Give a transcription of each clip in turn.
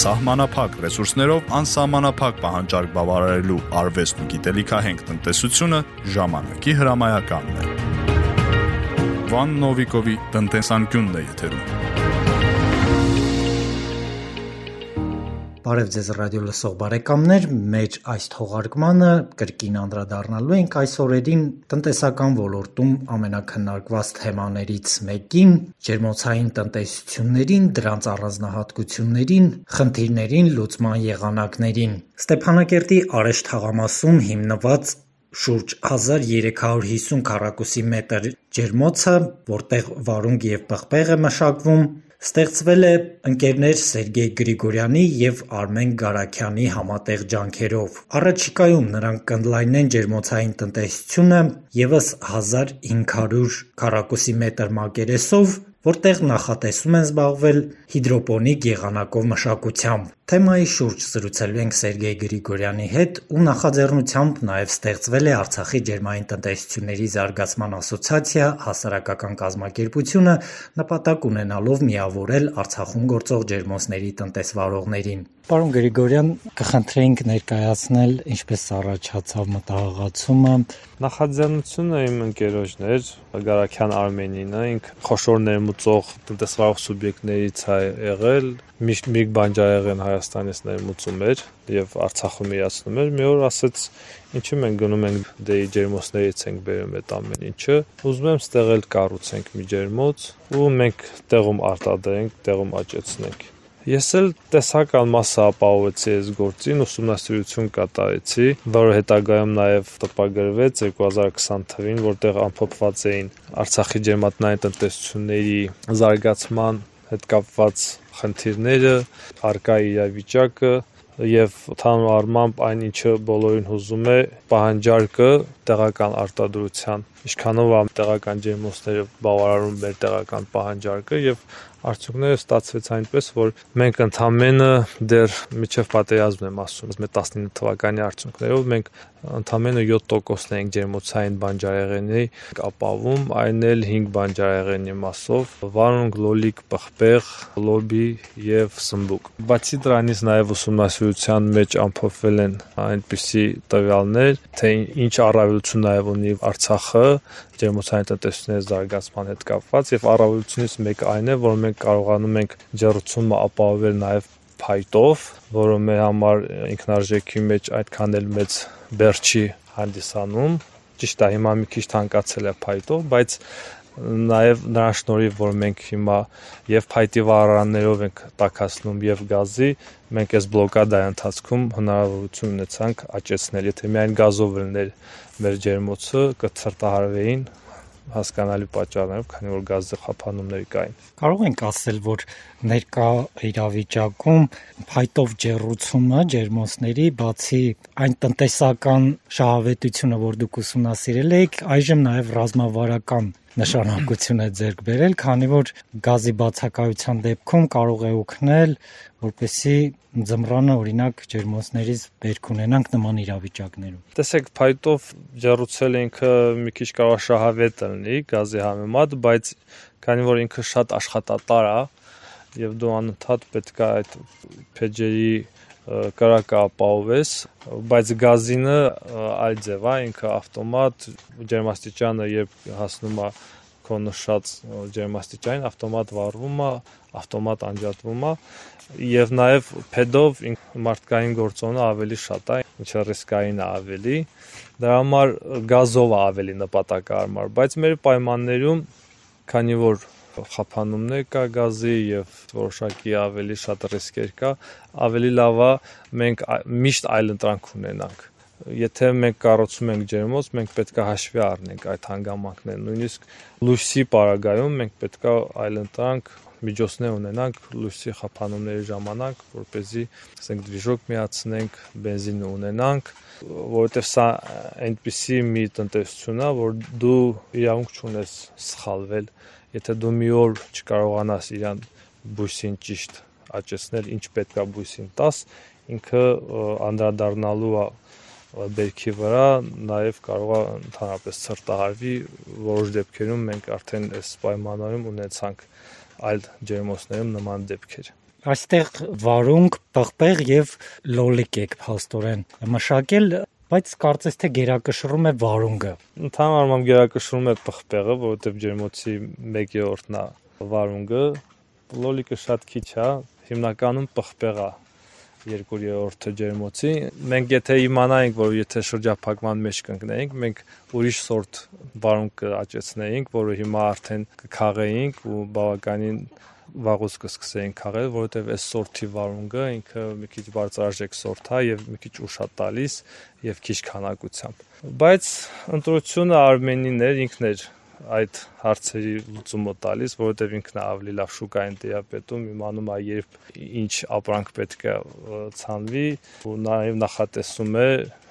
սահմանափակ ռեսուրսներով անսահմանափակ պահանջարկ բավարարելու արվեստն ու գիտելիքահենք տնտեսությունը ժամանակի հրամայականն է։ Վան Նովիկովի տնտեսանկյունն է եթերում։ Բարև ձեզ ռադիո լսող բարեկամներ, մեր այս թողարկմանը կրկին անդրադառնալու ենք այս օրերին տնտեսական ոլորտում ամենակննարկված թեմաներից մեկին՝ ջերմոցային տնտեսություններին, դրանց առանձնահատկություններին, խնդիրներին, լուծման եղանակներին։ Ստեփանակերտի Արեշ թաղամասում հիմնված շուրջ 1350 քառակուսի մետր ջերմոցը, որտեղ վարունգ եւ պղպեղ է մշակվում, ստեղծվել է ընկերներ Սերգեյ Գրիգորյանի եւ Արմեն Գարաքյանի համատեղ ջանքերով։ Առաջիկայում նրանք կընդլայնեն ջերմոցային տնտեսությունը ևս 1500 քառակուսի մետր մակերեսով, որտեղ նախատեսում են զբաղվել հիդրոպոնիկ եղանակով մշակությամբ։ Թեմայի շուրջ զրուցելու ենք Սերգեյ Գրիգորյանի հետ ու նախաձեռնությամբ նաև ստեղծվել է Արցախի ջերմային տնտեսությունների զարգացման ասոցիացիա հասարակական կազմակերպությունը նպատակ ունենալով միավորել Արցախում գործող ջերմոցների տնտեսվարողներին։ Պարոն Գրիգորյան, կխնդրեինք ներկայացնել ինչպես առաջացավ մտահղացումը։ Նախաձեռնությունը իմ ընկերոջն էր, Գարաքյան Արմենինը, ինք խոշոր ներմուծող տնտեսվարող սուբյեկտներից է եղել, միշտ Միգ Բանջարեղեն Հայաստանից ներմուծում էր եւ Արցախում իրացնում էր։ Մի օր ասեց, ինչու մենք գնում ենք դեի ջերմոցներից ենք բերում այդ ամեն ինչը։ Ուզում եմ ստեղ էլ կառուցենք մի ջերմոց ու մենք տեղում արտադրենք, տեղում աճեցնենք։ Ես էլ տեսական մասը ապահովեցի այս գործին, ուսումնասիրություն կատարեցի, որը հետագայում նաև տպագրվեց 2020 թվին, որտեղ ամփոփված էին Արցախի ջերմատնային տնտեսությունների զարգացման հետ կապված խնդիրները, արկա իրավիճակը եւ ընդհանուր առմամբ այն ինչը բոլորին հուզում է պահանջարկը տեղական արտադրության ինչքանով է տեղական ջերմոցները բավարարում մեր տեղական պահանջարկը եւ արդյունքները ստացվեց այնպես, որ մենք ընդամենը դեռ միջև պատերազմն եմ ասում, մեր 19 թվականի արդյունքներով մենք ընդամենը 7%-ն ենք ջերմոցային բանջարեղենի ապավում, այն էլ 5 բանջարեղենի մասով, վարունգ, լոլիկ, պղպեղ, լոբի եւ սմբուկ։ Բացի դրանից նաեւ ուսումնասիրության մեջ ամփոփվել են այնպիսի տվյալներ, թե ինչ առավելություն նաեւ ունի Արցախը ջերմոցային տնտեսությունների զարգացման հետ կապված եւ առավելությունից մեկը այն է, որ մենք կարողանում ենք ջերուցումը ապահովել նաեւ փայտով, որը մեր համար ինքնարժեքի մեջ այդքան էլ մեծ բեր չի հանդիսանում։ Ճիշտ է, հիմա մի քիչ թանկացել է փայտով, բայց նաև նրան շնորհիվ որ մենք հիմա եւ փայտի վառարաններով ենք տակածնում եւ գազի մենք այս բլոկադայի ընթացքում հնարավորություն ունեցանք աճեցնել եթե միայն գազով լիներ մեր ջերմոցը կցրտահարվեին հասկանալի պատճառներով, քանի որ գազի խափանումներ կային։ Կարող ենք ասել, որ ներկա իրավիճակում փայտով ջերուցումը ջերմոցների բացի այն տնտեսական շահավետությունը, որ դուք ուսումնասիրել եք, այժմ նաև ռազմավարական նշանակություն է ձեռք բերել, քանի որ գազի բացակայության դեպքում կարող է օգնել, որպեսի ձմռանը օրինակ ջերմոցներից բերք ունենանք նման իրավիճակներում։ Տեսեք, փայտով ջեռուցել ինքը մի քիչ կարող շահավետ լինի գազի համեմատ, բայց քանի որ ինքը շատ աշխատատար է եւ դու անընդհատ պետք է այդ փեջերի կարակը ապահովես, բայց գազինը այլ ձև է, ինքը ավտոմատ ջերմաստիճանը երբ հասնում է քո նշած ջերմաստիճանին, ավտոմատ վառվում է, ավտոմատ անջատվում է եւ նաեւ փեդով մարդկային գործոնը ավելի շատ է, ինչը ռիսկային է ավելի։ Դրա համար գազով է ավելի նպատակարար, բայց մեր պայմաններում, քանի որ խափանումներ կա գազի եւ որոշակի ավելի շատ ռիսկեր կա, ավելի լավ է մենք միշտ այլ ընտրանք ունենանք եթե մենք կառուցում ենք ջերմոց, մենք պետք է հաշվի առնենք այդ հանգամանքները։ Նույնիսկ լույսի պարագայում մենք պետք է այլընտրանք միջոցներ ունենանք լույսի խափանումների ժամանակ, որ เป զի ասենք դվիժոկ միացնենք, բենզին ունենանք, որովհետև սա այնպիսի մի տնտեսություն է, որ դու իրավունք չունես սխալվել, եթե դու մի օր չկարողանաս իրան բույսին ճիշտ աճեցնել, ինչ պետքա բույսին տաս, ինքը անդրադառնալու է բերքի վրա նաև կարող է ընդհանրապես ցրտահարվի որոշ դեպքերում մենք արդեն այս պայմաններում ունեցանք այլ ջերմոցներում նման դեպքեր։ Այստեղ վարունգ, պղպեղ եւ լոլիկ եք փաստորեն մշակել, բայց կարծես թե գերակշռում է վարունգը։ Ընդհանուր առմամբ գերակշռում է պղպեղը, որովհետեւ ջերմոցի 1/3-ն է վարունգը, լոլիկը շատ քիչ է, հիմնականում պղպեղա 2/3-ը ջերմոցի։ Մենք եթե իմանայինք, որ եթե շրջափակման մեջ կընկնեինք, մենք ուրիշ սորտ վարունգ կաճեցնեինք, որը հիմա արդեն կքաղեինք ու բավականին վաղուց կսկսեին քաղել, որովհետև այս սորթի վարունգը ինքը մի քիչ բարձրաժեք սորթ է եւ մի քիչ ուշ է տալիս եւ քիչ քանակությամբ։ Բայց ընտրությունը Արմենին էր, ինքն էր այդ հարցերի լուծումը տալիս, որովհետև ինքն է ավելի լավ շուկային տիրապետում, իմանում է երբ ինչ ապրանք պետք է ցանվի ու նաև նախատեսում է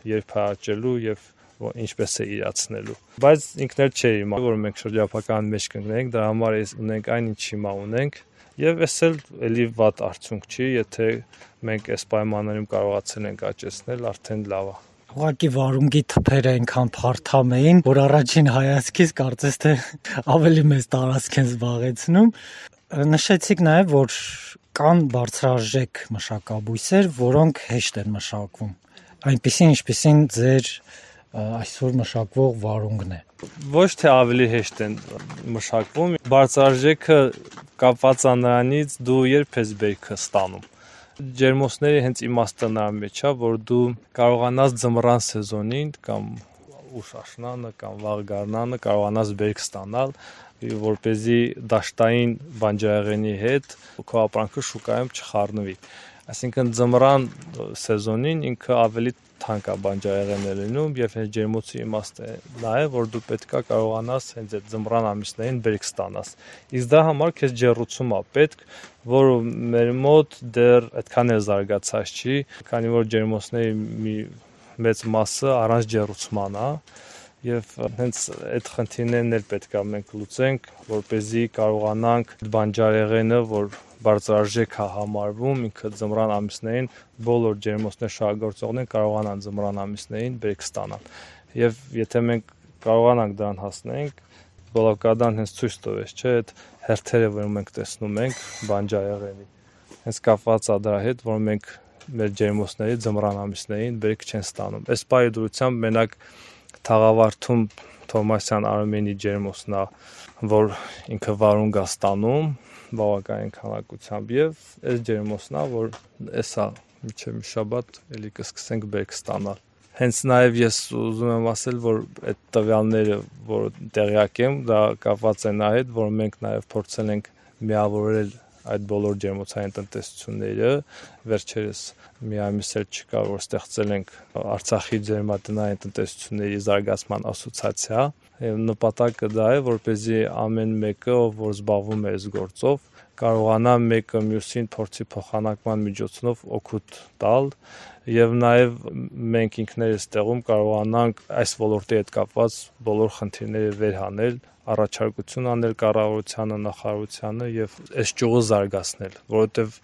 երբ հաճելու եւ ինչպես է իրացնելու։ Բայց ինքն էլ չէ իմա, որ մենք շրջափակման մեջ կընկնենք, դրա համար ունենք այն ինչ հիմա ունենք, Եվ էս էլ էլի վատ արդյունք չի, եթե մենք այս պայմաններում կարողացել ենք աճեցնել, արդեն լավ է։ Ուղղակի վարունգի թփերը այնքան փարթամ էին, որ առաջին հայացքից կարծես թե ավելի մեծ տարածք են զբաղեցնում։ Նշեցիք նաև, որ կան բարձրաժեք մշակաբույսեր, որոնք հեշտ են մշակվում։ Այնպեսին, ինչպեսին ձեր այսօր մշակվող վարունգն է։ Ոչ թե ավելի հեշտ են մշակվում, բարձրաժեքը կապված է նրանից դու երբ ես բերքը ստանում։ Ջերմոցների հենց իմաստը նրա մեջ է, որ դու կարողանաս ձմռան սեզոնին կամ ուշ աշնանը կամ վաղ գարնանը կարողանաս բերք ստանալ որ เป զի դաշտային բանջարեղենի հետ քո ապրանքը շուկայում չխառնվի։ Այսինքն ձմռան սեզոնին ինքը ավելի թանկ է լինում եւ հենց ջերմոցի իմաստը նա է որ դու պետքա կարողանաս հենց այդ ձմռան ամիսներին բերք ստանաս իսկ դա համար քեզ ջերուցում է պետք որը մեր մոտ դեռ այդքան էլ զարգացած չի քանի որ ջերմոցների մի մեծ մասը առանց ջերուցման է եւ հենց այդ խնդիրներն էլ պետքա մենք լուծենք որ เป զի կարողանանք բանջարեղենը որ բարձրարժեք է համարվում, ինքը ձմռան ամիսներին բոլոր ջերմոցներ շահագործողներն կարողանան ձմռան ամիսներին բերք ստանալ։ Եվ եթե մենք կարողանանք դրան հասնենք, Բոլոկադան հենց ցույց տվեց, չէ, այդ հերթերը, որ մենք տեսնում ենք բանջարեղենի։ Հենց կապված է դրա հետ, որ մենք մեր ջերմոցների ձմռան ամիսներին բերք չեն ստանում։ Այս բայ դրությամբ մենակ թաղավարթում Թոմասյան Արմենի ջերմոցն է, որ ինքը վարուն գա ստանում, բավականին քանակությամբ եւ այս ջերմոցն է, որ էսա միջև շաբաթ էլի կսկսենք բերք ստանալ։ Հենց նաև ես ուզում եմ ասել, որ այդ տվյալները, որ տեղյակ եմ, դա կապված է նա հետ, որ մենք նաև փորձել ենք միավորել այդ բոլոր ջերմոցային տնտեսությունները վերջերս մի ամիս էլ չկա որ ստեղծել ենք Արցախի ջերմատնային տնտեսությունների զարգացման ասոցիացիա եւ նպատակը դա է որպեսզի ամեն մեկը որ զբաղվում է այս գործով կարողանա մեկը մյուսին փորձի փոխանակման միջոցով օգուտ տալ եւ նաեւ մենք ինքներս տեղում կարողանանք այս ոլորտի հետ կապված բոլոր խնդիրները վերհանել առաջարկություն անել կառավարությանը, նախարարությանը եւ այս ճյուղը զարգացնել, որովհետեւ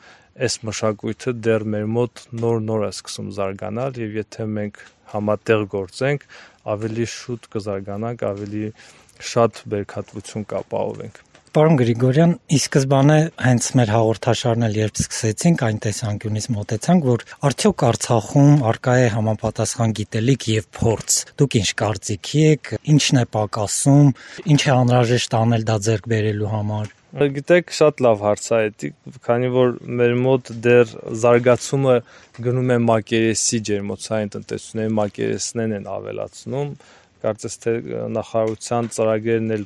այս մշակույթը դեռ մեր մոտ նոր-նոր է սկսում զարգանալ եւ եթե մենք համատեղ գործենք, ավելի շուտ կզարգանանք, ավելի շատ բերքատվություն կապահովենք։ Պարոն Գրիգորյան, ի սկզբանե հենց մեր հաղորդաշարն էլ երբ սկսեցինք, այն տեսանկյունից մոտեցանք, որ արդյոք Արցախում արկա է համապատասխան գիտելիք եւ փորձ։ Դուք ինչ կարծիքի եք, ինչն է պակասում, ինչ է անհրաժեշտ անել դա ձեռք բերելու համար։ Գիտեք, շատ լավ հարց է դա, քանի որ մեր մոտ դեռ զարգացումը գնում է մակերեսի ջերմոցային տնտեսությունների մակերեսներն են ավելացնում կարծես թե նախարարության ծրագրերն էլ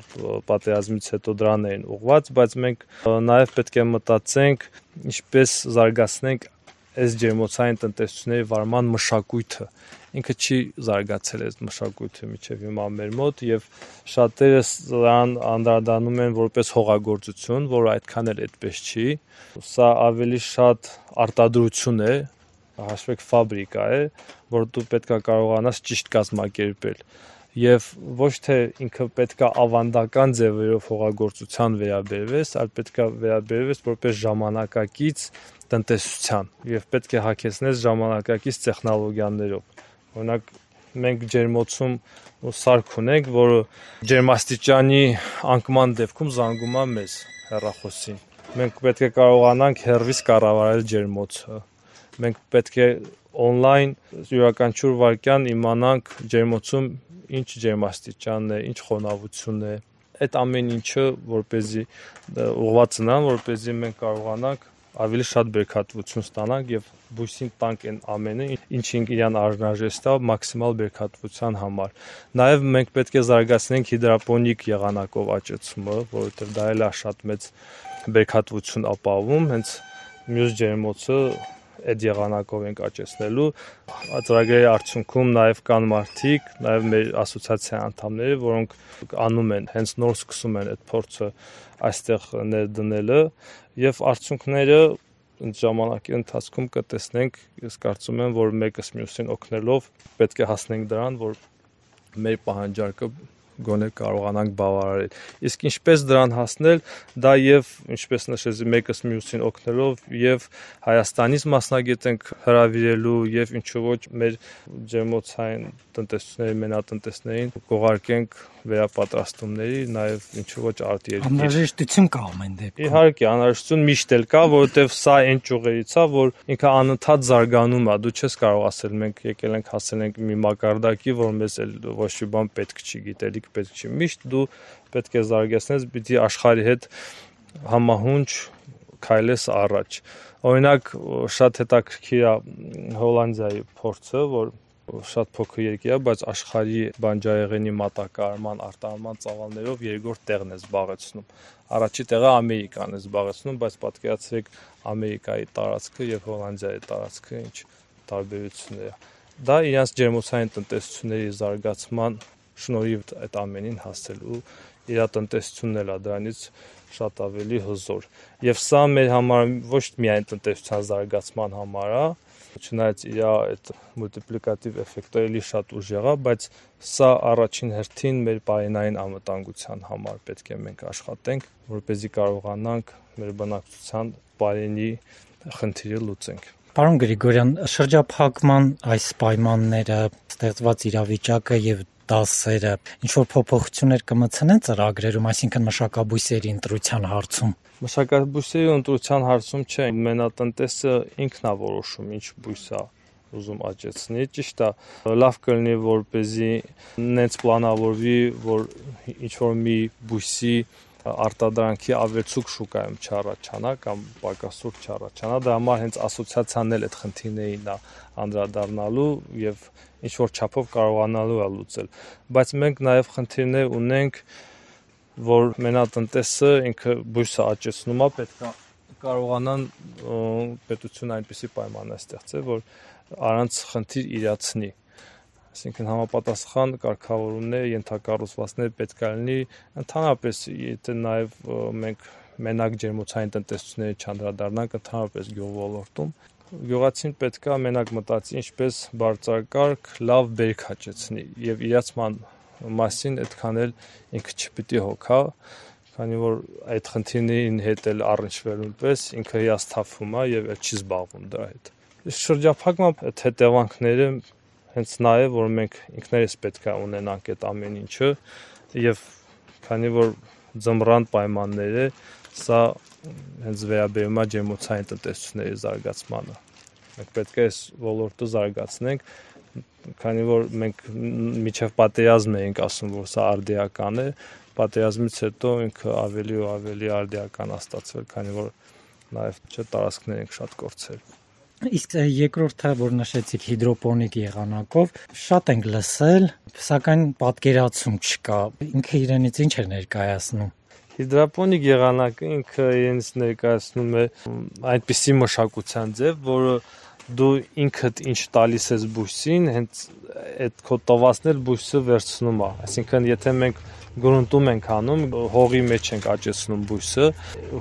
պատերազմից հետո դրան էին ուղված, բայց մենք նաև պետք է մտածենք ինչպես զարգացնենք այս ջերմոցային տնտեսությունների վարման մշակույթը ինքը չի զարգացել այս մշակույթը միջև հիմա մեր մոտ եւ շատերս դրան անդրադառնում են որպես հողագործություն, որը այդքան էլ այդպես չի։ Սա ավելի շատ արտադրություն է, հաշվեք ֆաբրիկա է, որ դու պետքա կարողանաս ճիշտ կազմակերպել եւ ոչ թե ինքը պետքա ավանդական ձևերով հողագործության վերաբերվես, այլ պետքա վերաբերվես որպես ժամանակակից տնտեսության եւ պետք է հակեցնես ժամանակակից տեխնոլոգիաներով։ Օրինակ մենք ջերմոցում ու սարք ունենք, որը ջերմաստիճանի անկման դեպքում զանգում է մեզ հեռախոսին մենք պետք է կարողանանք հերվիս կառավարել ջերմոցը։ Մենք պետք է on-line յուրաքանչյուր վարքյան իմանանք ջերմոցում ինչ ջերմաստիճանն է, ինչ խոնավությունն է։ Այդ ամեն ինչը, որ เป զի ուղղված նրան, որ เป զի մենք կարողանանք ավելի շատ բերքատվություն ստանանք եւ բույսին տանք այն ամենը, ինչին իրան արժանաժեստ է մաքսիմալ բերքատվության համար։ Նաեւ մենք պետք է զարգացնենք հիդրապոնիկ եղանակով աճեցումը, որովհետեւ դա էլ է շատ մեծ բերքատվություն ապահովում, հենց մյուս ջերմոցը այդ եղանակով ենք աճեցնելու ծրագրերի արդյունքում նաև կան մարդիկ, նաև մեր ասոցիացիայի անդամները, որոնք անում են, հենց նոր սկսում են այդ փորձը այստեղ ներդնելը եւ արդյունքները ժամանակի ընթացքում կտեսնենք, ես կարծում եմ, որ մեկս մյուսին օգնելով պետք է հասնենք դրան, որ մեր պահանջարկը գոնե կարողանանք բավարարել։ Իսկ ինչպես դրան հասնել, դա եւ ինչպես նշեցի, մեկս մյուսին օգնելով եւ Հայաստանից մասնագետ ենք հրավիրելու եւ ինչու ոչ մեր ջերմոցային տնտեսությունների մենատնտեսներին կողարկենք վերապատրաստումների, նաև ինչու ոչ արտերկիր։ Անհրաժեշտություն կա ամեն դեպքում։ Իհարկե, անհրաժեշտություն միշտ էլ կա, որովհետև սա այն ճյուղերից է, որ ինքը անընդհատ զարգանում է։ Դու չես կարող ասել մենք եկել ենք հասել ենք մի մակարդակի, որ մեզ էլ ոչ մի բան պետք չի, գիտելիք պետք չի։ Միշտ դու պետք է զարգացնես, պիտի աշխարհի հետ համահունչ քայլես առաջ։ Օրինակ շատ հետաքրքիր է Հոլանդիայի փորձը, որ շատ փոքր երկիր է, բայց աշխարհի բանջարեղենի մատակարարման արտահանման ծավալներով երկրորդ տեղն է զբաղեցնում։ Առաջի տեղը Ամերիկան է զբաղեցնում, բայց պատկերացրեք Ամերիկայի տարածքը եւ Հոլանդիայի տարածքը ինչ տարբերություններ է։ Դա իրենց ջերմոցային տնտեսությունների զարգացման շնորհիվ այդ ամենին հասել ու իր տնտեսությունն էլ է դրանից շատ ավելի հզոր։ Եվ սա մեր համար ոչ միայն տնտեսության զարգացման համար է, Չնայած իր այդ մուլտիպլիկատիվ էֆեկտը էլի շատ ուժեղ է, բայց սա առաջին հերթին մեր բարենային անվտանգության համար պետք է մենք աշխատենք, որպեսզի կարողանանք մեր բնակչության բարենի խնդիրը լուծենք։ Պարոն Գրիգորյան, շրջափակման այս պայմանները, ստեղծված իրավիճակը եւ դասերը ինչ որ փոփոխություններ կմցնեն ծրագրերում, այսինքն մշակաբույսերի ընտրության հարցում։ Մշակաբույսերի ընտրության հարցում չէ, մենատնտեսը ինքն է որոշում ինչ բույս է ուզում աճեցնի։ Ճիշտ է, լավ կլինի որպեսզի նենց պլանավորվի, որ ինչ որ մի բույսի արտադրանքի ավելցուկ շուկայում չառաջանա կամ պակասուրդ չառաջանա, դա համար հենց ասոցիացիան էլ այդ խնդիրներին է անդրադառնալու եւ ինչ որ չափով կարողանալու է լուծել։ Բայց մենք նաեւ խնդիրներ ունենք, որ մենատնտեսը ինքը բույսը աճեցնում է, պետքա կարողանան պետությունը այնպիսի պայմաններ ստեղծել, որ առանց խնդիր իրացնի Այսինքն համապատասխան կարգավորումներ, ենթակառուցվածքներ պետք է լինի ընդհանրապես, եթե նաև մենք մենակ ջերմոցային տնտեսությունների չանդրադառնանք ընդհանրապես գյուղ ոլորտում, գյուղացին պետքա մենակ մտածի ինչպես բարձրակարգ լավ բերք հաճեցնի եւ իրացման մասին այդքան էլ ինքը չպիտի հոգա քանի որ այդ խնդիրներին հետ էլ առնչվելուն պես ինքը հիասթափվում է եւ չի զբաղվում դրա հետ շրջափակման այդ հետևանքները հենց նա է, որ մենք ինքներս պետք է ունենանք այդ ամեն ինչը եւ քանի որ ձմռան պայմաններ է, սա հենց վերաբերում է ջերմոցային տնտեսությունների զարգացմանը։ Մենք պետք է այս ոլորտը զարգացնենք, քանի որ մենք միջև պատերազմ էինք ասում, որ սա արդիական է, պատերազմից հետո ինքը ավելի ու ավելի արդիական է ստացվել, քանի որ նաև չէ տարածքներ ենք շատ կորցրել։ Իսկ երկրորդը, որ նշեցիք հիդրոպոնիկ եղանակով, շատ ենք լսել, սակայն պատկերացում չկա։ Ինքը իրենից ինչ է ներկայացնում։ Հիդրոպոնիկ եղանակը ինքը իրենից ներկայացնում է այդպիսի մշակության ձև, որը դու ինքդ ինչ տալիս ես բույսին, հենց այդ քո տվածնել բույսը վերցնում է։ Այսինքն, եթե մենք գրունտում ենք անում, հողի մեջ ենք աճեցնում բույսը։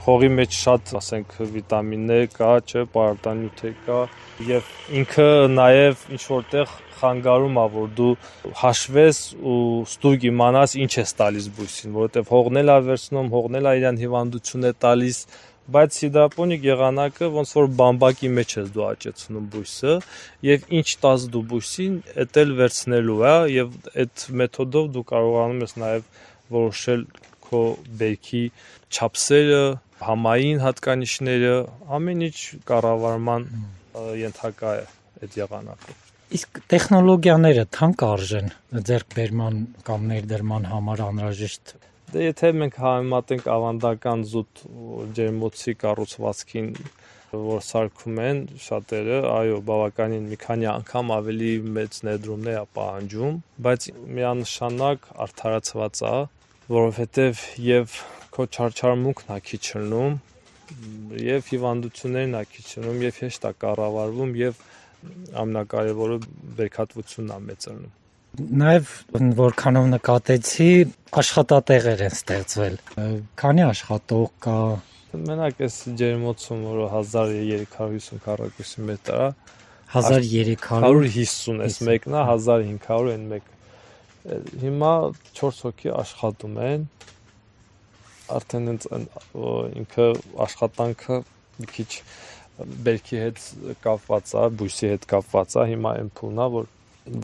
Հողի մեջ շատ, ասենք, վիտամիններ կա, չէ, պարարտանյութեր կա, եւ ինքը նաեւ ինչ որտեղ խանգարում է, որ դու հաշվես ու ստույգ իմանաս ինչ ես տալիս բույսին, որովհետեւ հողն էլ է վերցնում, հողն էլ է իրան հիվանդություն է տալիս, բայց հիդրոպոնիկ եղանակը ոնց որ բամբակի մեջ ես դու աճեցնում բույսը եւ ինչ տաս դու բույսին, էդ էլ վերցնելու է եւ այդ մեթոդով դու կարողանում ես նաեւ որոշել քո բերքի չափսերը, համային հատկանիշները, ամեն ինչ կառավարման ենթակա է այդ եղանակը։ Իսկ տեխնոլոգիաները թանկ արժեն ձեռքբերման կամ ներդրման համար անհրաժեշտ Դե եթե մենք համեմատենք ավանդական զուտ ջերմոցի կառուցվածքին, որ սարքում են շատերը, այո, բավականին մի քանի անգամ ավելի մեծ ներդրումներ է պահանջում, բայց միանշանակ արդարացված է, որովհետև եւ քո չարչարմունքն է քիչնում, եւ հիվանդություններն է քիչնում, եւ հեշտ է կառավարվում եւ ամենակարևորը բերքատվությունն է մեծանում Նաև որքանով նկատեցի աշխատատեղեր են ստեղծվել։ Քանի աշխատող կա։ Մենակ էս ջերմոցում, որը 1350 քառակուսի մետր է, 1350 էս մեկն է, 1500 են մեկ։ Հիմա 4 հոգի աշխատում են։ Արդեն ինքը աշխատանքը մի քիչ բերքի հետ կապված է, բույսի հետ կապված է, հիմա այն փունա, որ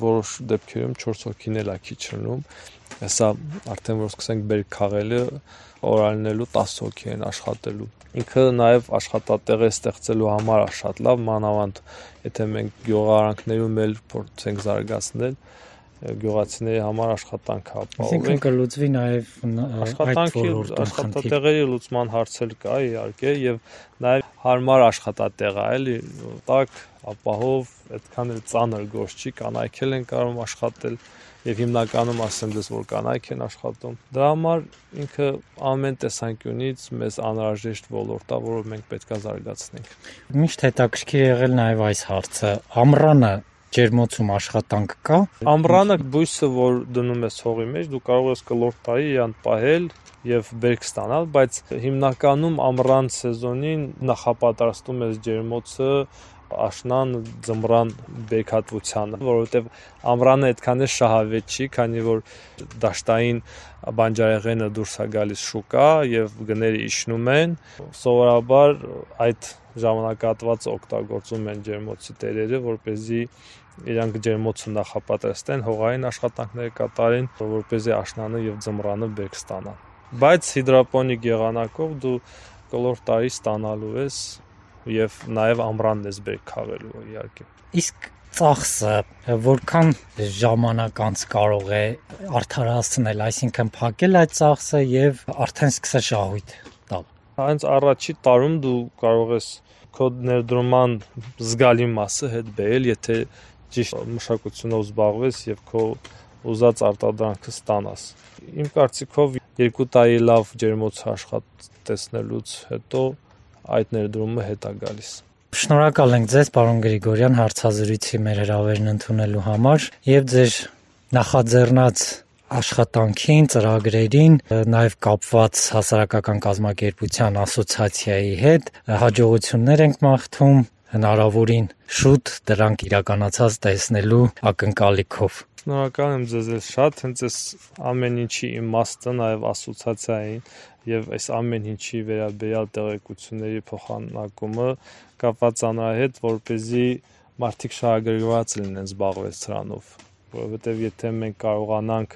որոշ դեպքերում 4 հոգին էլ է քիչ լինում։ Հեսա արդեն որ սկսենք բերք քաղելը օրալնելու 10 հոգի են աշխատելու։ Ինքը նաև աշխատատեղ է ստեղծելու համար է շատ լավ, մանավանդ եթե մենք գյուղարանքներում էլ փորձենք զարգացնել, գյուղացիների համար աշխատանք ապահովենք։ Այսինքն կլուծվի նաև աշխատանքի աշխատատեղերի լուծման հարցեր կա իհարկե եւ նաև հարմար աշխատատեղ է, էլի, տակ ապահով, այդքան էլ ծանր գործ չի, կանայք էլ են կարող աշխատել եւ հիմնականում ասեմ դες որ կանայք են աշխատում։ Դրա համար ինքը ամեն տեսանկյունից մեզ անհրաժեշտ ոլորտ է, որը մենք պետքա զարգացնենք։ Միշտ հետաքրքիր եղել նաեւ այս հարցը։ Ամռանը ջերմոցում աշխատանք կա։ Ամռանը բույսը, որ դնում ես հողի մեջ, դու կարող ես կլոր տայի իրան պահել եւ բերք ստանալ, բայց հիմնականում ամռան սեզոնին նախապատրաստում ես ջերմոցը աշնան ձմռան բեկհատվությանը, որովհետև ամռանը այդքան է շահավետ չի, քանի որ դաշտային բանջարեղենը դուրս է գալիս շուկա եւ գները իջնում են։ Սովորաբար այդ ժամանակատվածը օգտագործում են ջերմոցի տերերը, որ เป զի իրանք ջերմոցը նախապատրաստեն, հողային աշխատանքներ կատարեն, որպեսզի աշնանը եւ ձմռանը բերք ստանան։ Բայց հիդրոպոնիկ եղանակով դու կլոր տարի ստանալու ես եւ նաեւ ամռանն ես բերք խաղելու իհարկե։ Իսկ ծախսը որքան ժամանակ անց կարող է արդարացնել, այսինքն փակել այդ ծախսը եւ արդեն սկսել շահույթ տալ։ Հենց առաջի տարում դու կարող ես քո ներդրման զգալի մասը հետ բերել, եթե ճիշտ մշակությունով զբաղվես եւ քո ուզած արտադրանքը ստանաս։ Իմ կարծիքով երկու տարի լավ ջերմոց աշխատեցնելուց հետո այդ ներդրումը հետ է գալիս։ Շնորհակալ ենք ձեզ, պարոն Գրիգորյան, հարցազրույցի մեր հրավերն ընդունելու համար եւ ձեր նախաձեռնած աշխատանքին, ծրագրերին, նաև կապված հասարակական կազմակերպության ասոցիացիայի հետ հաջողություններ ենք մաղթում հնարավորին շուտ դրանք իրականացած տեսնելու ակնկալիքով։ Շնորհակալ եմ ձեզ շատ, հենց այս ամեն ինչի իմաստը նաև ասոցիացիային եւ այս ամեն ինչի վերաբերյալ տեղեկությունների փոխանակումը կապված անհրաժեշտ, որ เป զի մարդիկ շահագրգռված լինեն զբաղվել սրանով, որովհետեւ եթե մենք կարողանանք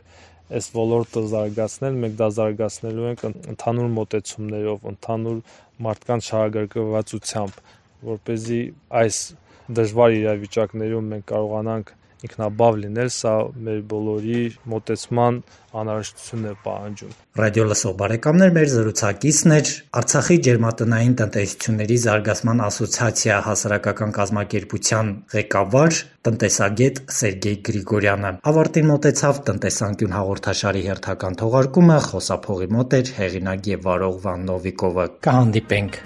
այս ոլորտը զարգացնել, մենք դա զարգացնելու ենք ընդհանուր մոտեցումներով, ընդհանուր մարդկանց շահագրգռվածությամբ, որ เป զի այս դժվար իրավիճակներում մենք կարողանանք ինքնաբավ լինել, սա մեր բոլորի մտածման անհրաժեշտությունն է պահանջում։ Ռադիո լսող բարեկամներ, մեր զրուցակիցն էր Արցախի ջերմատնային տնտեսությունների զարգացման ասոցիացիա հասարակական կազմակերպության ղեկավար տնտեսագետ Սերգեյ Գրիգորյանը։ Ավարտին մոտեցավ տնտեսանկյուն հաղորդաշարի հերթական թողարկումը, խոսափողի մոտ էր հեղինակ եւ վարող Վան Նովիկովը։ Կհանդիպենք